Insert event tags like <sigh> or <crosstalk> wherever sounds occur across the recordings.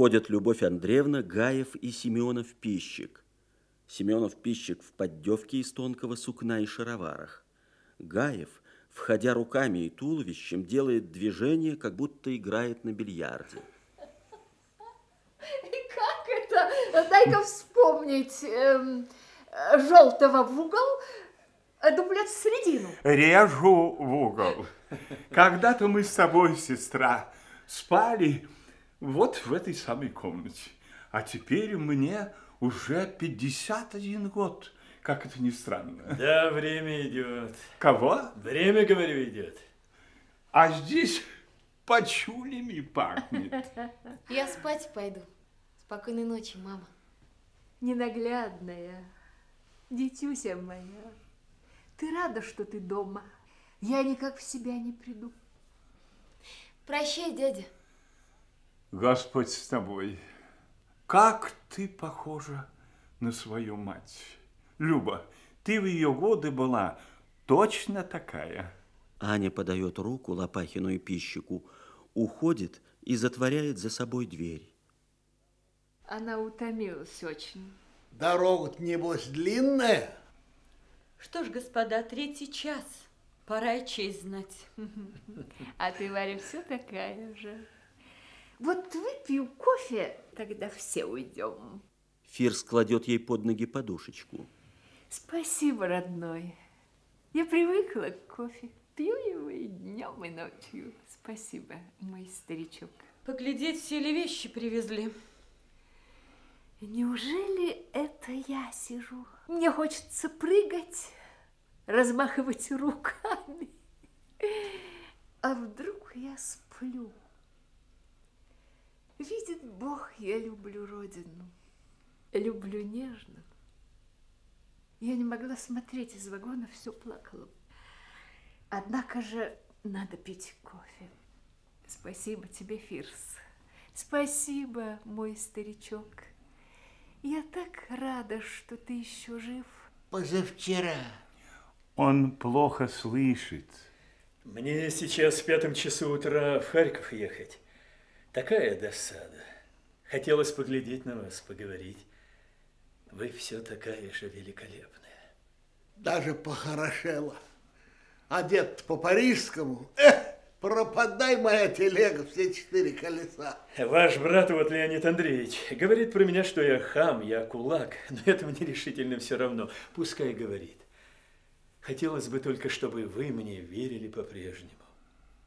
Входят Любовь Андреевна, Гаев и Семенов Пищик. Семенов Пищик в поддевке из тонкого сукна и шароварах. Гаев, входя руками и туловищем, делает движение, как будто играет на бильярде. Как это? Дай-ка вспомнить. Эм, желтого в угол, а дублет в середину. Режу в угол. Когда-то мы с тобой, сестра, спали вот в этой самой комнате. А теперь мне уже 51 год. Как это ни странно. Да, время идет. Кого? Время, говорю, идет. А здесь почулями пахнет. <laughs> Я спать пойду. Спокойной ночи, мама. Ненаглядная, дитюся моя, ты рада, что ты дома? Я никак в себя не приду. Прощай, дядя. Господь с тобой. Как ты похожа на свою мать. Люба, ты в ее годы была точно такая. Аня подает руку Лопахину и Пищику, уходит и затворяет за собой дверь. Она утомилась очень. Дорога-то, небось, длинная? Что ж, господа, третий час. Пора и честь знать. <laughs> А ты, Варя, все такая же. Вот выпью кофе, тогда все уйдем. Фирс кладет ей под ноги подушечку. Спасибо, родной. Я привыкла к кофе. Пью его и днем, и ночью. Спасибо, мой старичок. Поглядеть, все ли вещи привезли. Неужели это я сижу? Мне хочется прыгать, размахивать руками. А вдруг я сплю? Видит Бог, я люблю Родину. Люблю нежно. Я не могла смотреть из вагона, все плакала. Однако же надо пить кофе. Спасибо тебе, Фирс. Спасибо, мой старичок. Я так рада, что ты еще жив. Позавчера. Он плохо слышит. Мне сейчас в пятом часу утра в Харьков ехать. Такая досада. Хотелось поглядеть на вас, поговорить. Вы все такая же великолепная. Даже похорошела. Одет по-парижскому. Эх, пропадай моя телега, все четыре колеса. Ваш брат, вот Леонид Андреевич, говорит про меня, что я хам, я кулак. Но это мне решительно все равно. Пускай говорит. Хотелось бы только, чтобы вы мне верили по-прежнему.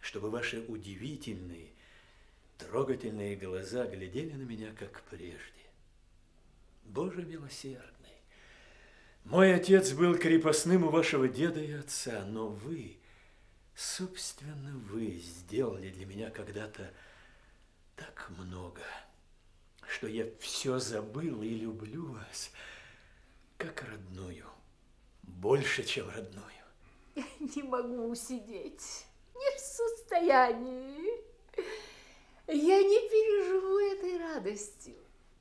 Чтобы ваши удивительные, трогательные глаза глядели на меня, как прежде. Боже милосердный, мой отец был крепостным у вашего деда и отца, но вы, собственно, вы сделали для меня когда-то так много, что я все забыл и люблю вас, как родную, больше, чем родную. Я <laughs> не могу усидеть, не в состоянии. Я не переживу этой радости.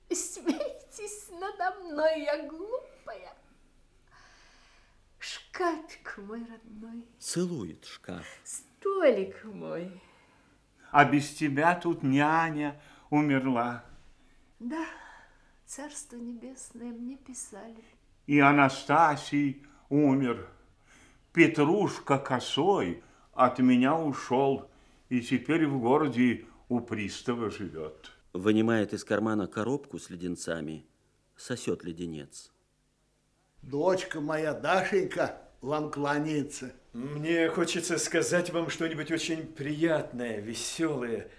Смейтесь надо мной, я глупая. Шкафик мой родной. Целует шкаф. Столик мой. А без тебя тут няня умерла. Да, Царство Небесное мне писали. И Анастасий умер. Петрушка косой от меня ушел и теперь в городе у пристава живет. Вынимает из кармана коробку с леденцами, сосет леденец. Дочка моя Дашенька вам кланяется. Мне хочется сказать вам что-нибудь очень приятное, веселое.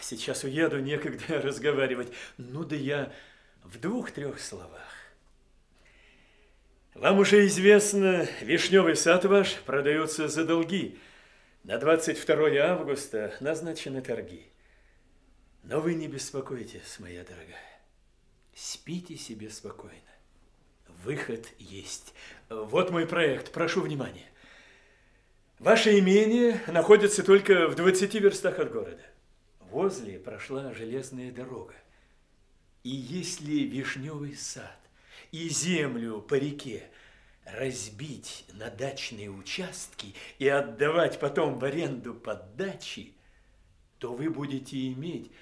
Сейчас уеду, некогда <laughs> разговаривать. Ну да я в двух-трех словах. Вам уже известно, вишневый сад ваш продается за долги. На 22 августа назначены торги. Но вы не беспокойтесь, моя дорогая. Спите себе спокойно. Выход есть. Вот мой проект, прошу внимания. Ваше имение находится только в 20 верстах от города. Возле прошла железная дорога. И если вишневый сад и землю по реке разбить на дачные участки и отдавать потом в аренду под дачи, то вы будете иметь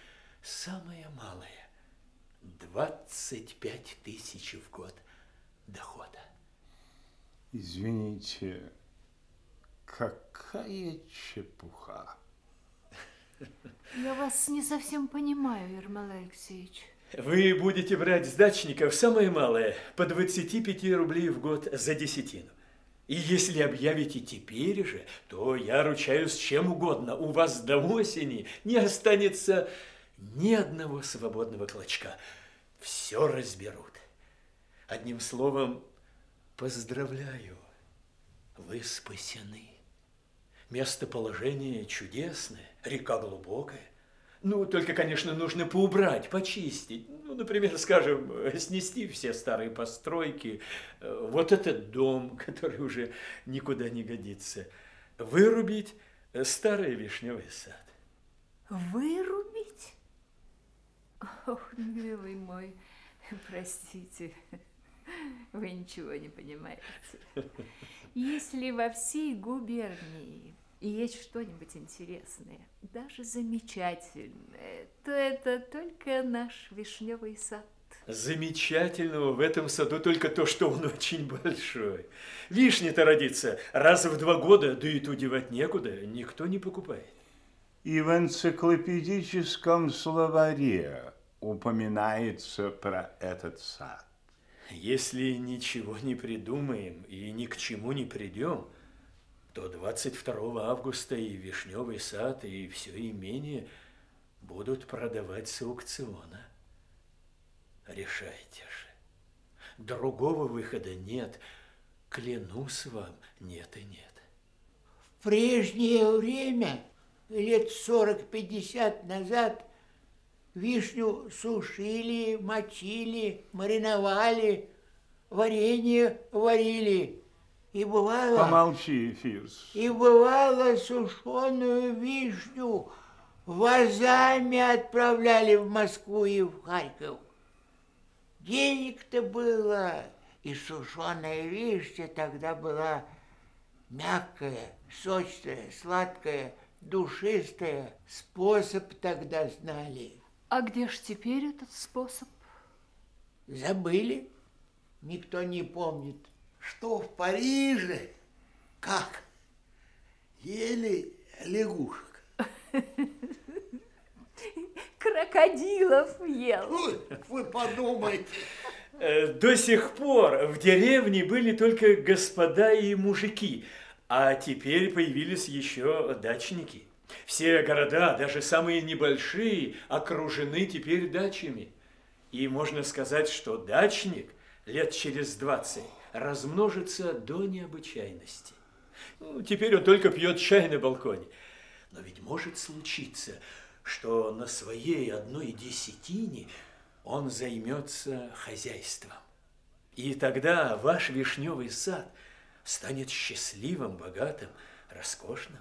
самое малое 25 тысяч в год дохода. Извините, какая чепуха. Я вас не совсем понимаю, Ермолай Алексеевич. Вы будете брать с дачников самое малое по 25 рублей в год за десятину. И если объявите теперь же, то я ручаюсь чем угодно. У вас до осени не останется ни одного свободного клочка. Все разберут. Одним словом, поздравляю, вы спасены. Местоположение чудесное, река глубокая. Ну, только, конечно, нужно поубрать, почистить. Ну, например, скажем, снести все старые постройки. Вот этот дом, <laughs> который уже никуда не годится. Вырубить старый вишневый сад. Вырубить? Ох, милый мой, простите, вы ничего не понимаете. Если во всей губернии есть что-нибудь интересное, даже замечательное, то это только наш вишневый сад. Замечательного в этом саду только то, что он очень большой. Вишня-то родится раз в два года, да и ту девать некуда, никто не покупает. И в энциклопедическом словаре упоминается про этот сад. Если ничего не придумаем и ни к чему не придем, то 22 августа и Вишневый сад, и все имение будут продавать с аукциона. Решайте же. Другого выхода нет. Клянусь вам, нет и нет. В прежнее время, лет 40-50 назад, вишню сушили, мочили, мариновали, варенье варили. И бывало... Помолчи, Фирс. И бывало сушеную вишню вазами отправляли в Москву и в Харьков. Денег-то было, и сушеная вишня тогда была мягкая, сочная, сладкая, душистая. Способ тогда знали. А где ж теперь этот способ? Забыли. Никто не помнит. Что в Париже? Как? Ели лягушек. <laughs> Крокодилов ел. Ой, вы подумайте. Э, До сих пор в деревне были только господа и мужики, а теперь появились еще дачники. Все города, даже самые небольшие, окружены теперь дачами. И можно сказать, что дачник лет через 20 размножится до необычайности. Ну, теперь он только пьет чай на балконе. Но ведь может случиться, что на своей одной десятине он займется хозяйством. И тогда ваш вишневый сад станет счастливым, богатым, роскошным.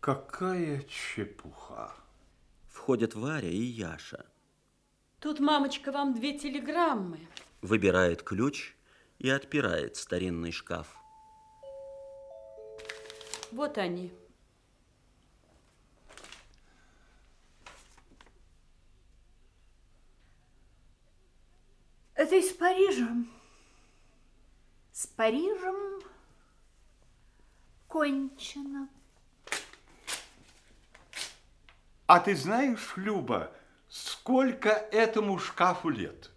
Какая чепуха. Входят Варя и Яша. Тут, мамочка, вам две телеграммы. Выбирает ключ и отпирает старинный шкаф. Вот они. Это из Парижа. С Парижем кончено. А ты знаешь, Люба, сколько этому шкафу лет?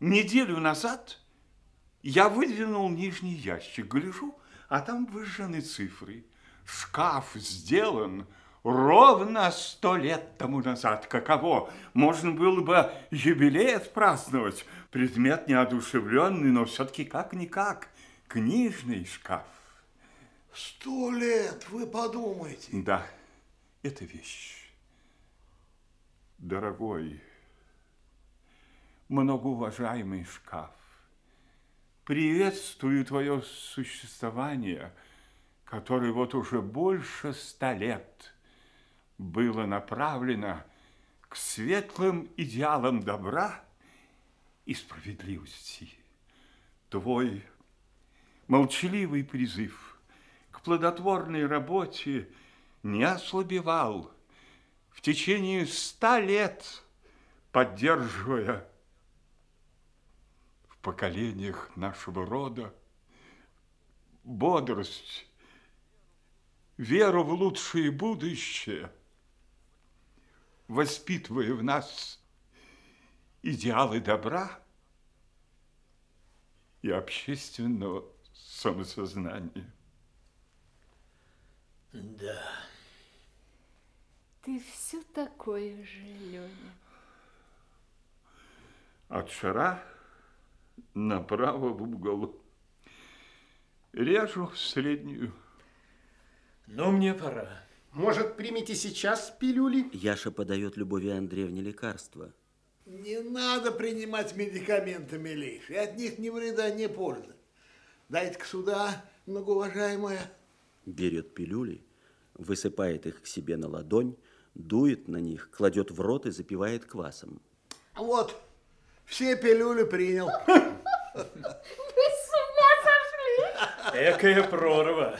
Неделю назад я выдвинул нижний ящик, гляжу, а там выжжены цифры. Шкаф сделан ровно сто лет тому назад. Каково? Можно было бы юбилей отпраздновать. Предмет неодушевленный, но все-таки как-никак. Книжный шкаф. Сто лет, вы подумайте. Да, это вещь. Дорогой, многоуважаемый шкаф, приветствую твое существование, которое вот уже больше ста лет было направлено к светлым идеалам добра и справедливости. Твой молчаливый призыв к плодотворной работе не ослабевал – в течение ста лет поддерживая поколениях нашего рода бодрость, веру в лучшее будущее, воспитывая в нас идеалы добра и общественного самосознания. Да. Ты все такое же, Леня. От шара направо в угол. Режу в среднюю. Но мне пора. Может, примите сейчас пилюли? Яша подает Любови Андреевне лекарство. Не надо принимать медикаменты, милейший. От них ни вреда, ни пользы. Дайте-ка сюда, многоуважаемая. Берет пилюли, высыпает их к себе на ладонь, дует на них, кладет в рот и запивает квасом. Вот, все пилюли принял. <laughs> Вы с ума сошли? Экая прорва.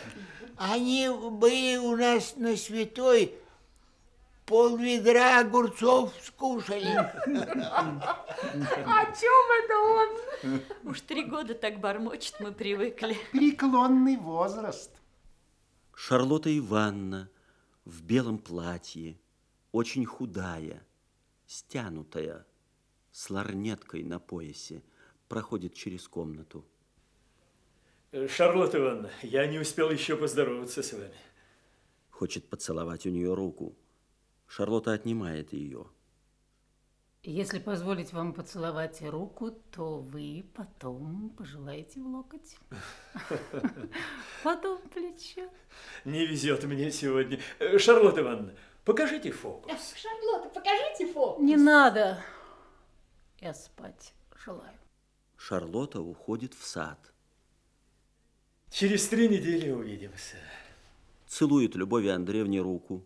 Они были у нас на святой пол ведра огурцов скушали. О чем это он? Уж три года так бормочет, мы привыкли. Преклонный возраст. Шарлотта Ивановна в белом платье, очень худая, стянутая, с ларнеткой на поясе, проходит через комнату. Шарлотта Ивановна, я не успел еще поздороваться с вами. Хочет поцеловать у нее руку. Шарлотта отнимает ее. Если позволить вам поцеловать руку, то вы потом пожелаете в локоть. Потом плечо. Не везет мне сегодня. Э, Шарлотта Ивановна, покажите фокус. Шарлотта, покажите фокус. Не надо. Я спать желаю. Шарлотта уходит в сад. Через три недели увидимся. Целует Любови Андреевне руку.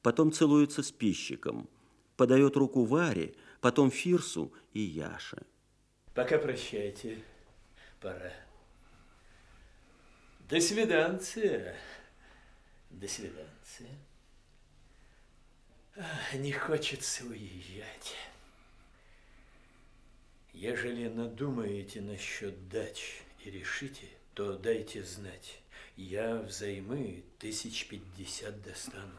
Потом целуется с пищиком. Подает руку Варе, потом Фирсу и Яше. Пока прощайте. Пора. До свиданция. До свиданция. Не хочется уезжать. Ежели надумаете насчет дач и решите, то дайте знать. Я взаймы тысяч пятьдесят достану.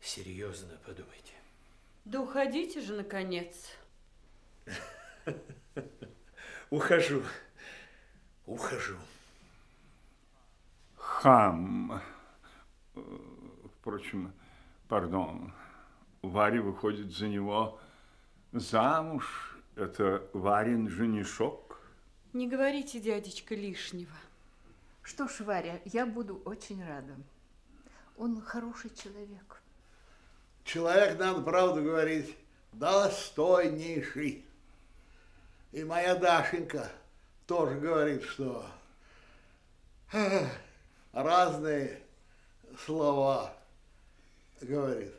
Серьезно подумайте. Да уходите же, наконец. <laughs> Ухожу. Ухожу. Хам. Впрочем, пардон, Варя выходит за него замуж. Это Варин женишок. Не говорите, дядечка, лишнего. Что ж, Варя, я буду очень рада. Он хороший человек. Человек, надо правду говорить, достойнейший. И моя Дашенька тоже говорит, что разные слова говорит.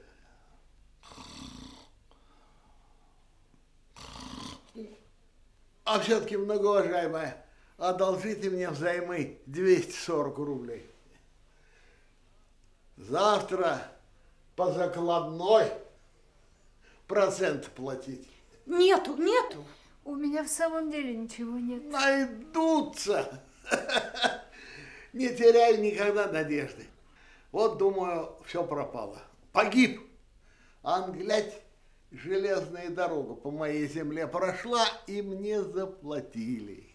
А все-таки, многоуважаемая, одолжите мне взаймы 240 рублей. Завтра по закладной процент платить. Нету, нету. У меня в самом деле ничего нет. Найдутся. Не теряй никогда надежды. Вот, думаю, все пропало. Погиб. Англять железная дорога по моей земле прошла, и мне заплатили.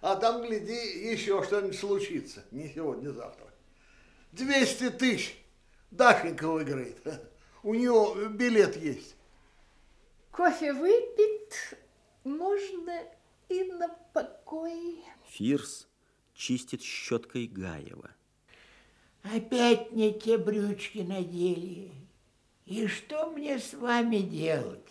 А там, гляди, еще что-нибудь случится. Не сегодня, не завтра. 200 тысяч Дашенька выиграет. У нее билет есть. Кофе выпит, можно и на покой. Фирс чистит щеткой Гаева. Опять не те брючки надели. И что мне с вами делать?